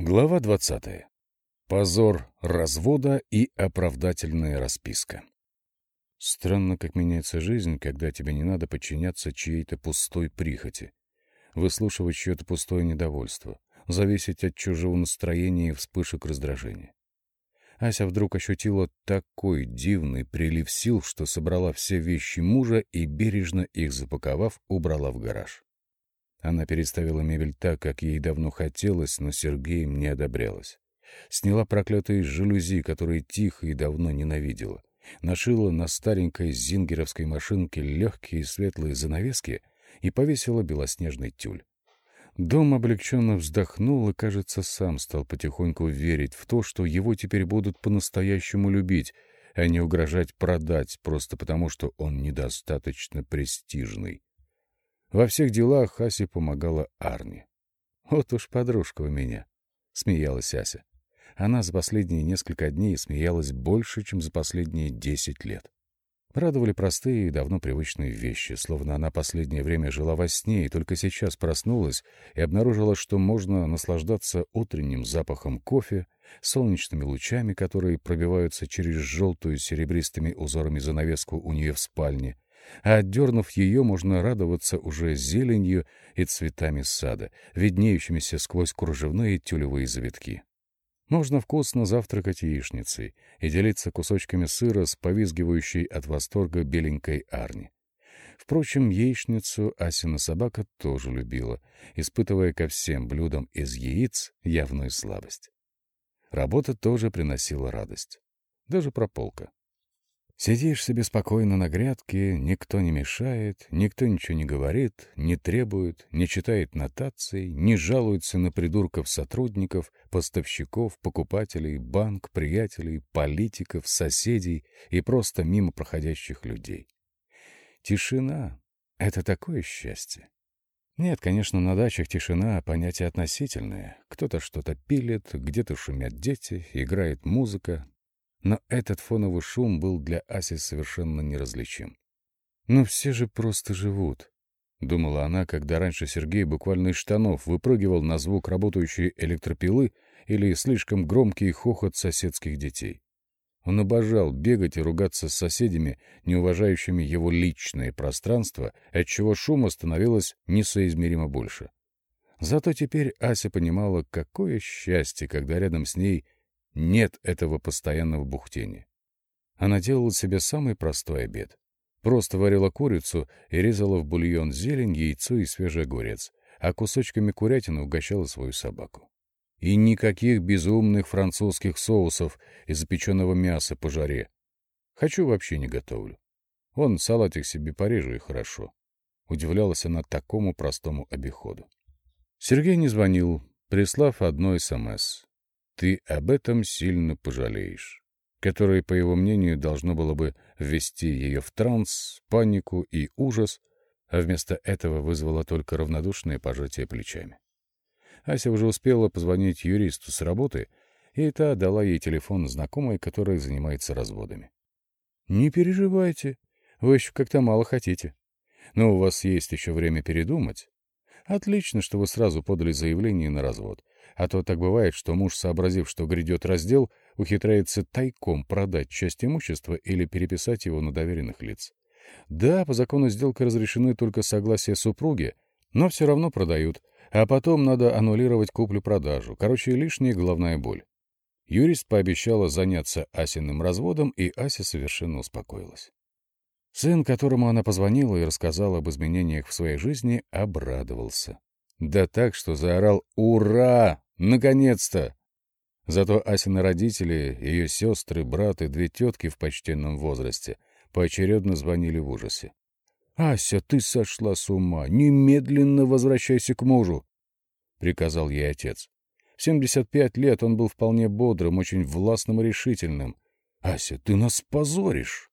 Глава 20. Позор развода и оправдательная расписка. Странно, как меняется жизнь, когда тебе не надо подчиняться чьей-то пустой прихоти, выслушивать чье-то пустое недовольство, зависеть от чужого настроения и вспышек раздражения. Ася вдруг ощутила такой дивный прилив сил, что собрала все вещи мужа и, бережно их запаковав, убрала в гараж. Она переставила мебель так, как ей давно хотелось, но Сергеем не одобрялось. Сняла проклятые жалюзи, которые тихо и давно ненавидела. Нашила на старенькой зингеровской машинке легкие светлые занавески и повесила белоснежный тюль. Дом облегченно вздохнул и, кажется, сам стал потихоньку верить в то, что его теперь будут по-настоящему любить, а не угрожать продать просто потому, что он недостаточно престижный. Во всех делах Асе помогала Арни. «Вот уж подружка у меня», — смеялась Ася. Она за последние несколько дней смеялась больше, чем за последние десять лет. Радовали простые и давно привычные вещи, словно она последнее время жила во сне и только сейчас проснулась и обнаружила, что можно наслаждаться утренним запахом кофе, солнечными лучами, которые пробиваются через желтую серебристыми узорами занавеску у нее в спальне, а отдернув ее, можно радоваться уже зеленью и цветами сада, виднеющимися сквозь кружевные тюлевые завитки. Можно вкусно завтракать яичницей и делиться кусочками сыра с повизгивающей от восторга беленькой Арни. Впрочем, яичницу Асина собака тоже любила, испытывая ко всем блюдам из яиц явную слабость. Работа тоже приносила радость. Даже прополка. Сидишь себе спокойно на грядке, никто не мешает, никто ничего не говорит, не требует, не читает нотаций, не жалуется на придурков сотрудников, поставщиков, покупателей, банк, приятелей, политиков, соседей и просто мимо проходящих людей. Тишина — это такое счастье. Нет, конечно, на дачах тишина — понятие относительное. Кто-то что-то пилит, где-то шумят дети, играет музыка, но этот фоновый шум был для Аси совершенно неразличим. «Но все же просто живут», — думала она, когда раньше Сергей буквально из штанов выпрыгивал на звук работающей электропилы или слишком громкий хохот соседских детей. Он обожал бегать и ругаться с соседями, не уважающими его личное пространство, отчего шума становилось несоизмеримо больше. Зато теперь Ася понимала, какое счастье, когда рядом с ней — нет этого постоянного бухтения. Она делала себе самый простой обед. Просто варила курицу и резала в бульон зелень, яйцо и свежий огурец, а кусочками курятины угощала свою собаку. И никаких безумных французских соусов и запеченного мяса по жаре. Хочу вообще не готовлю. Он салатик себе порежу и хорошо. Удивлялась она такому простому обиходу. Сергей не звонил, прислав одно СМС ты об этом сильно пожалеешь, которое, по его мнению, должно было бы ввести ее в транс, панику и ужас, а вместо этого вызвало только равнодушное пожатие плечами. Ася уже успела позвонить юристу с работы, и та дала ей телефон знакомой, которая занимается разводами. «Не переживайте, вы еще как-то мало хотите. Но у вас есть еще время передумать. Отлично, что вы сразу подали заявление на развод. А то так бывает, что муж, сообразив, что грядет раздел, ухитряется тайком продать часть имущества или переписать его на доверенных лиц. Да, по закону сделка разрешены только согласие супруги, но все равно продают, а потом надо аннулировать куплю-продажу. Короче, лишняя головная боль. Юрист пообещала заняться Асиным разводом, и Ася совершенно успокоилась. Сын, которому она позвонила и рассказала об изменениях в своей жизни, обрадовался. Да так, что заорал «Ура! Наконец-то!» Зато Асины родители, ее сестры, брат и две тетки в почтенном возрасте поочередно звонили в ужасе. «Ася, ты сошла с ума! Немедленно возвращайся к мужу!» — приказал ей отец. В 75 лет он был вполне бодрым, очень властным и решительным. «Ася, ты нас позоришь!»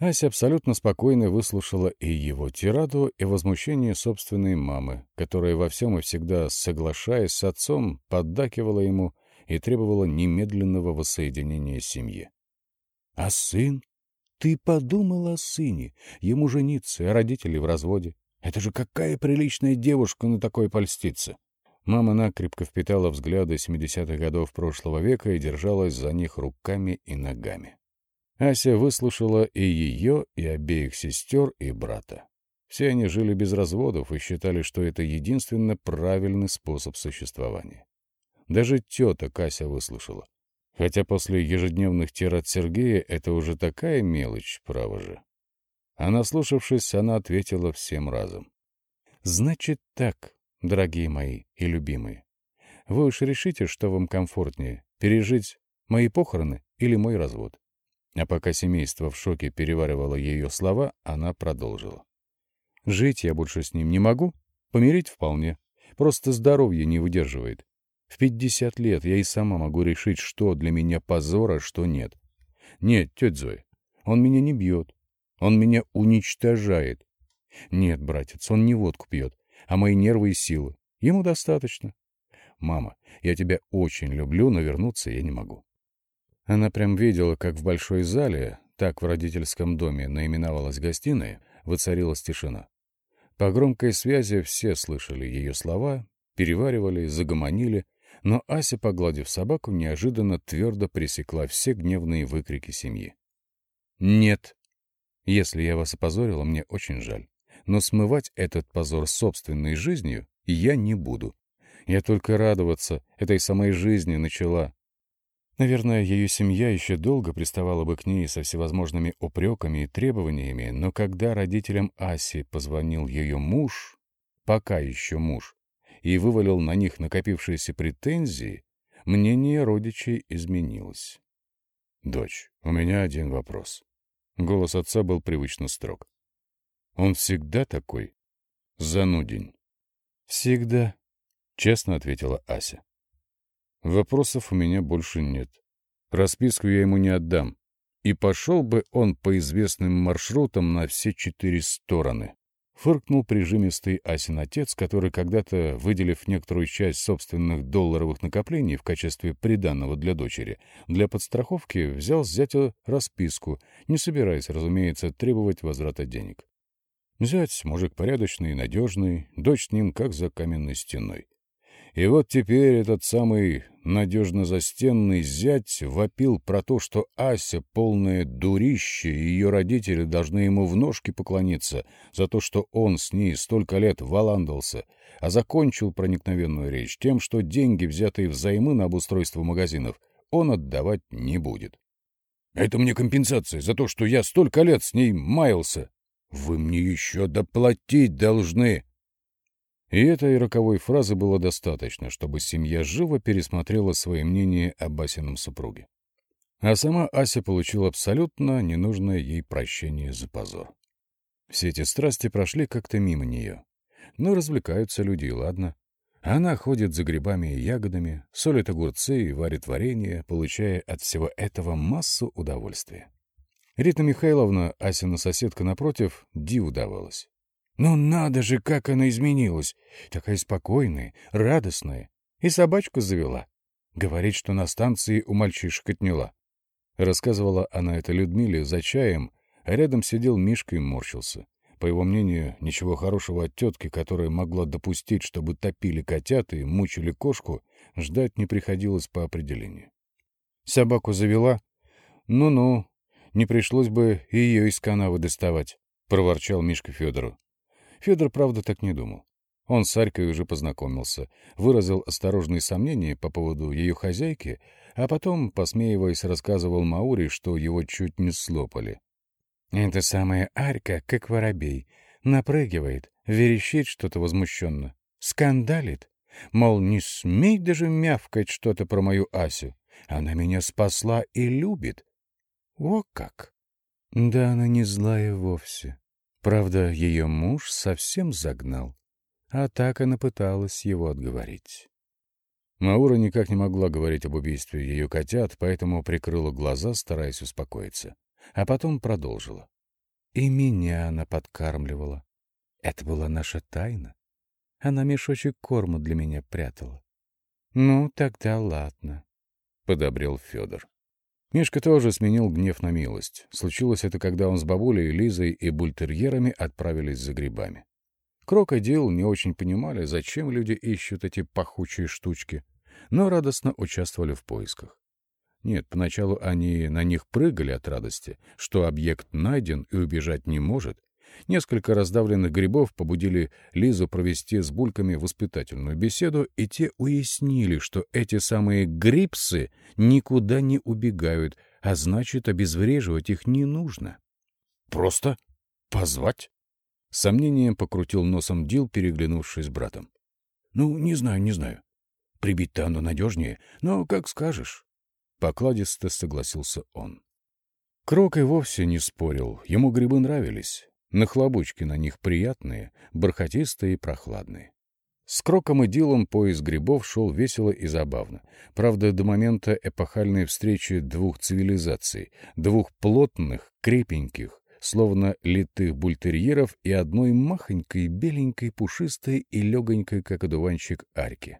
Ася абсолютно спокойно выслушала и его тираду, и возмущение собственной мамы, которая во всем и всегда, соглашаясь с отцом, поддакивала ему и требовала немедленного воссоединения семьи. — А сын? Ты подумал о сыне? Ему жениться, а родители в разводе. Это же какая приличная девушка на такой польстится! Мама накрепко впитала взгляды 70-х годов прошлого века и держалась за них руками и ногами. Ася выслушала и ее, и обеих сестер, и брата. Все они жили без разводов и считали, что это единственно правильный способ существования. Даже тетя Кася выслушала. Хотя после ежедневных тират Сергея это уже такая мелочь, право же. А наслушавшись, она ответила всем разом. «Значит так, дорогие мои и любимые. Вы уж решите, что вам комфортнее, пережить мои похороны или мой развод». А пока семейство в шоке переваривало ее слова, она продолжила. «Жить я больше с ним не могу, помирить вполне. Просто здоровье не выдерживает. В пятьдесят лет я и сама могу решить, что для меня позор, а что нет. Нет, тетя Зоя, он меня не бьет. Он меня уничтожает. Нет, братец, он не водку пьет, а мои нервы и силы. Ему достаточно. Мама, я тебя очень люблю, но вернуться я не могу. Она прям видела, как в большой зале, так в родительском доме наименовалась гостиная, воцарилась тишина. По громкой связи все слышали ее слова, переваривали, загомонили, но Ася, погладив собаку, неожиданно твердо пресекла все гневные выкрики семьи. «Нет. Если я вас опозорила, мне очень жаль. Но смывать этот позор собственной жизнью я не буду. Я только радоваться этой самой жизни начала. Наверное, ее семья еще долго приставала бы к ней со всевозможными упреками и требованиями, но когда родителям Аси позвонил ее муж, пока еще муж, и вывалил на них накопившиеся претензии, мнение родичей изменилось. «Дочь, у меня один вопрос». Голос отца был привычно строг. «Он всегда такой? Занудень?» «Всегда», — честно ответила Ася. Вопросов у меня больше нет. Расписку я ему не отдам. И пошел бы он по известным маршрутам на все четыре стороны. Фыркнул прижимистый Асин отец, который когда-то, выделив некоторую часть собственных долларовых накоплений в качестве приданного для дочери, для подстраховки взял с зятя расписку, не собираясь, разумеется, требовать возврата денег. Зять мужик порядочный и надежный, дочь с ним как за каменной стеной. И вот теперь этот самый надежно застенный зять вопил про то, что Ася полное дурище, и ее родители должны ему в ножки поклониться за то, что он с ней столько лет валандался, а закончил проникновенную речь тем, что деньги, взятые взаймы на обустройство магазинов, он отдавать не будет. «Это мне компенсация за то, что я столько лет с ней маялся. Вы мне еще доплатить должны!» И этой роковой фразы было достаточно, чтобы семья живо пересмотрела свое мнение о Басином супруге. А сама Ася получила абсолютно ненужное ей прощение за позор. Все эти страсти прошли как-то мимо нее. Но развлекаются люди, ладно. Она ходит за грибами и ягодами, солит огурцы и варит варенье, получая от всего этого массу удовольствия. Рита Михайловна, Асина соседка напротив, диву давалась. Но надо же, как она изменилась. Такая спокойная, радостная. И собачку завела. Говорит, что на станции у мальчишек отняла. Рассказывала она это Людмиле за чаем, а рядом сидел Мишка и морщился. По его мнению, ничего хорошего от тетки, которая могла допустить, чтобы топили котят и мучили кошку, ждать не приходилось по определению. Собаку завела? Ну-ну, не пришлось бы ее из канавы доставать, — проворчал Мишка Федору. Федор, правда, так не думал. Он с Арькой уже познакомился, выразил осторожные сомнения по поводу ее хозяйки, а потом, посмеиваясь, рассказывал Маури, что его чуть не слопали. «Это самая Арька, как воробей, напрыгивает, верещит что-то возмущенно, скандалит, мол, не смей даже мявкать что-то про мою Асю, она меня спасла и любит. О как! Да она не злая вовсе. Правда, ее муж совсем загнал, а так она пыталась его отговорить. Маура никак не могла говорить об убийстве ее котят, поэтому прикрыла глаза, стараясь успокоиться. А потом продолжила. И меня она подкармливала. Это была наша тайна. Она мешочек корма для меня прятала. Ну, тогда ладно, — подобрел Федор. Мишка тоже сменил гнев на милость. Случилось это, когда он с бабулей, Лизой и бультерьерами отправились за грибами. Крокодил не очень понимали, зачем люди ищут эти пахучие штучки, но радостно участвовали в поисках. Нет, поначалу они на них прыгали от радости, что объект найден и убежать не может. Несколько раздавленных грибов побудили Лизу провести с бульками воспитательную беседу, и те уяснили, что эти самые грипсы никуда не убегают, а значит, обезвреживать их не нужно. Просто позвать? Сомнением покрутил носом Дил, переглянувшись с братом. Ну, не знаю, не знаю. Прибить-то оно надежнее, но как скажешь. Покладисто согласился он. Крок и вовсе не спорил, ему грибы нравились. Нахлобучки на них приятные, бархатистые и прохладные. С Кроком и Дилом поиск грибов шел весело и забавно. Правда, до момента эпохальной встречи двух цивилизаций, двух плотных, крепеньких, словно литых бультерьеров и одной махонькой, беленькой, пушистой и легонькой, как одуванчик, арки.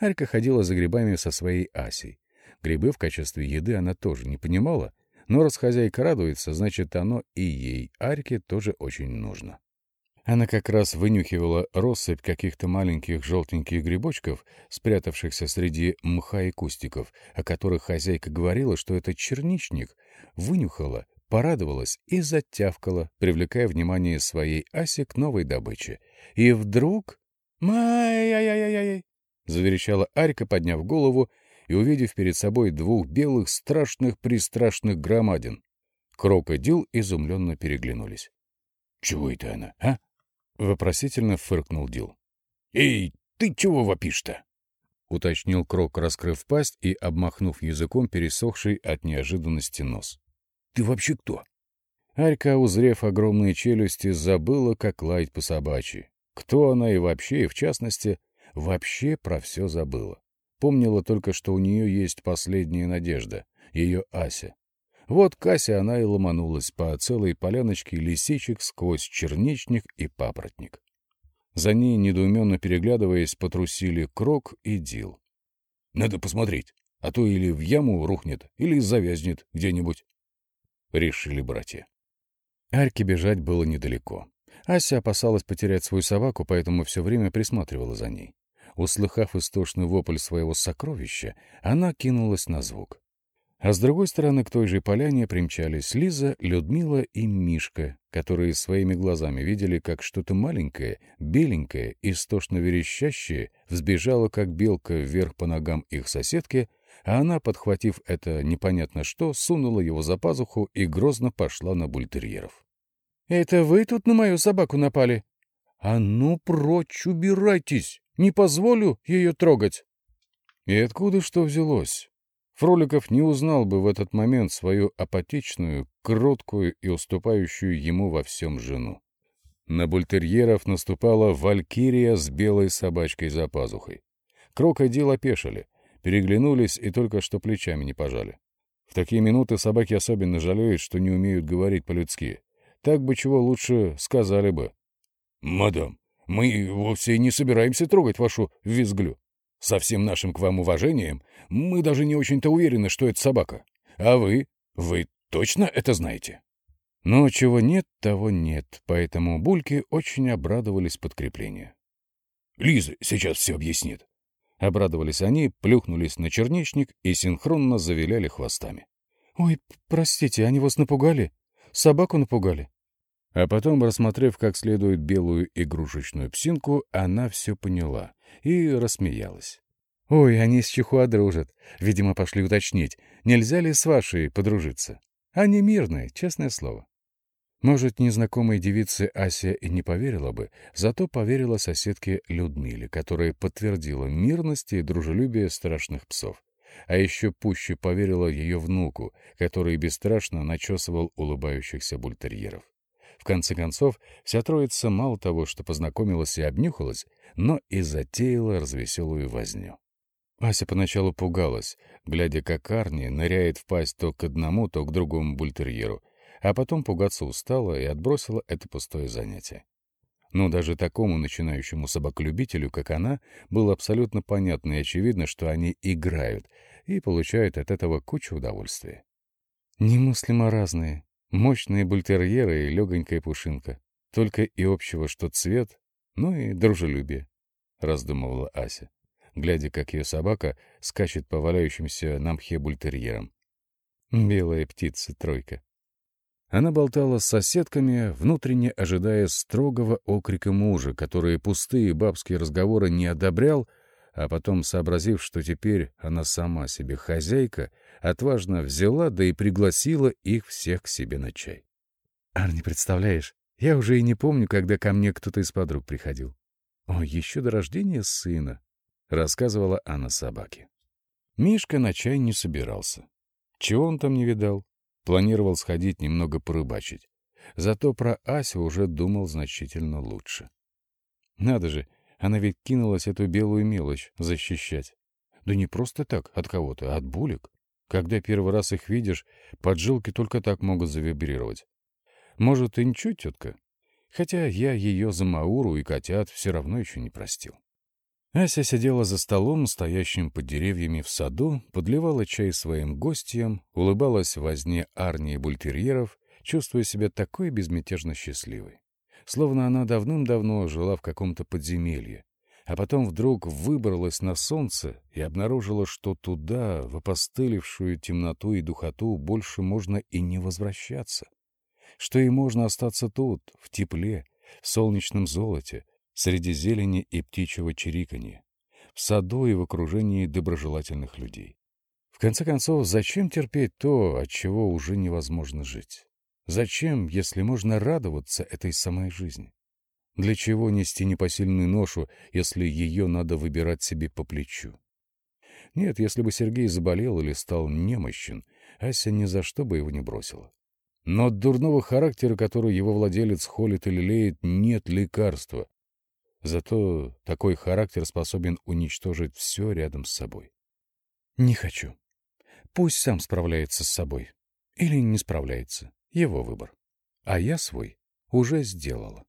Арка ходила за грибами со своей Асей. Грибы в качестве еды она тоже не понимала, но раз хозяйка радуется, значит, оно и ей, Арке, тоже очень нужно. Она как раз вынюхивала россыпь каких-то маленьких желтеньких грибочков, спрятавшихся среди мха и кустиков, о которых хозяйка говорила, что это черничник, вынюхала, порадовалась и затявкала, привлекая внимание своей Аси к новой добыче. И вдруг... «Май-яй-яй-яй-яй!» — заверещала Арика, подняв голову и увидев перед собой двух белых страшных-пристрашных громадин. Крокодил изумленно переглянулись. — Чего это она, а? — вопросительно фыркнул Дил. — Эй, ты чего вопишь-то? — уточнил Крок, раскрыв пасть и обмахнув языком пересохший от неожиданности нос. — Ты вообще кто? Арька, узрев огромные челюсти, забыла, как лаять по собачьи. Кто она и вообще, и в частности, вообще про все забыла. Помнила только, что у нее есть последняя надежда — ее Ася. Вот Кася она и ломанулась по целой поляночке лисичек сквозь черничник и папоротник. За ней, недоуменно переглядываясь, потрусили Крок и Дил. — Надо посмотреть, а то или в яму рухнет, или завязнет где-нибудь. Решили братья. Арьке бежать было недалеко. Ася опасалась потерять свою собаку, поэтому все время присматривала за ней. Услыхав истошный вопль своего сокровища, она кинулась на звук. А с другой стороны к той же поляне примчались Лиза, Людмила и Мишка, которые своими глазами видели, как что-то маленькое, беленькое, истошно верещащее взбежало, как белка, вверх по ногам их соседки, а она, подхватив это непонятно что, сунула его за пазуху и грозно пошла на бультерьеров. — Это вы тут на мою собаку напали? — А ну прочь, убирайтесь! Не позволю ее трогать. И откуда что взялось? Фроликов не узнал бы в этот момент свою апатичную, кроткую и уступающую ему во всем жену. На бультерьеров наступала валькирия с белой собачкой за пазухой. Крокодил опешили, переглянулись и только что плечами не пожали. В такие минуты собаки особенно жалеют, что не умеют говорить по-людски. Так бы чего лучше сказали бы. «Мадам, мы вовсе не собираемся трогать вашу визглю. Со всем нашим к вам уважением, мы даже не очень-то уверены, что это собака. А вы? Вы точно это знаете? Но чего нет, того нет, поэтому бульки очень обрадовались подкреплению. «Лиза сейчас все объяснит». Обрадовались они, плюхнулись на черничник и синхронно завиляли хвостами. «Ой, простите, они вас напугали? Собаку напугали?» А потом, рассмотрев как следует белую игрушечную псинку, она все поняла и рассмеялась. «Ой, они с Чихуа дружат. Видимо, пошли уточнить, нельзя ли с вашей подружиться. Они мирные, честное слово». Может, незнакомой девице Ася и не поверила бы, зато поверила соседке Людмиле, которая подтвердила мирность и дружелюбие страшных псов. А еще пуще поверила ее внуку, который бесстрашно начесывал улыбающихся бультерьеров. В конце концов, вся троица мало того, что познакомилась и обнюхалась, но и затеяла развеселую возню. Ася поначалу пугалась, глядя, как Арни ныряет в пасть то к одному, то к другому бультерьеру, а потом пугаться устала и отбросила это пустое занятие. Но даже такому начинающему собаколюбителю, как она, было абсолютно понятно и очевидно, что они играют и получают от этого кучу удовольствия. «Немыслимо разные», Мощные бультерьеры и легонькая пушинка. Только и общего, что цвет, Ну и дружелюбие, — раздумывала Ася, глядя, как ее собака скачет по валяющимся на мхе бультерьерам. Белая птица, тройка. Она болтала с соседками, внутренне ожидая строгого окрика мужа, который пустые бабские разговоры не одобрял, а потом, сообразив, что теперь она сама себе хозяйка, отважно взяла, да и пригласила их всех к себе на чай. «Арни, представляешь, я уже и не помню, когда ко мне кто-то из подруг приходил. О, еще до рождения сына», — рассказывала Анна собаке. Мишка на чай не собирался. Чего он там не видал? Планировал сходить немного порыбачить. Зато про Асю уже думал значительно лучше. Надо же, она ведь кинулась эту белую мелочь защищать. Да не просто так, от кого-то, а от булек. Когда первый раз их видишь, поджилки только так могут завибрировать. Может, и ничего, тетка? Хотя я ее за Мауру и котят все равно еще не простил. Ася сидела за столом, стоящим под деревьями в саду, подливала чай своим гостям, улыбалась возне арни и бультерьеров, чувствуя себя такой безмятежно счастливой. Словно она давным-давно жила в каком-то подземелье, а потом вдруг выбралась на солнце и обнаружила, что туда, в опостылевшую темноту и духоту, больше можно и не возвращаться, что и можно остаться тут, в тепле, в солнечном золоте, среди зелени и птичьего чириканья, в саду и в окружении доброжелательных людей. В конце концов, зачем терпеть то, от чего уже невозможно жить? Зачем, если можно радоваться этой самой жизни? Для чего нести непосильную ношу, если ее надо выбирать себе по плечу? Нет, если бы Сергей заболел или стал немощен, Ася ни за что бы его не бросила. Но от дурного характера, который его владелец холит или леет, нет лекарства. Зато такой характер способен уничтожить все рядом с собой. Не хочу. Пусть сам справляется с собой. Или не справляется. Его выбор. А я свой уже сделала.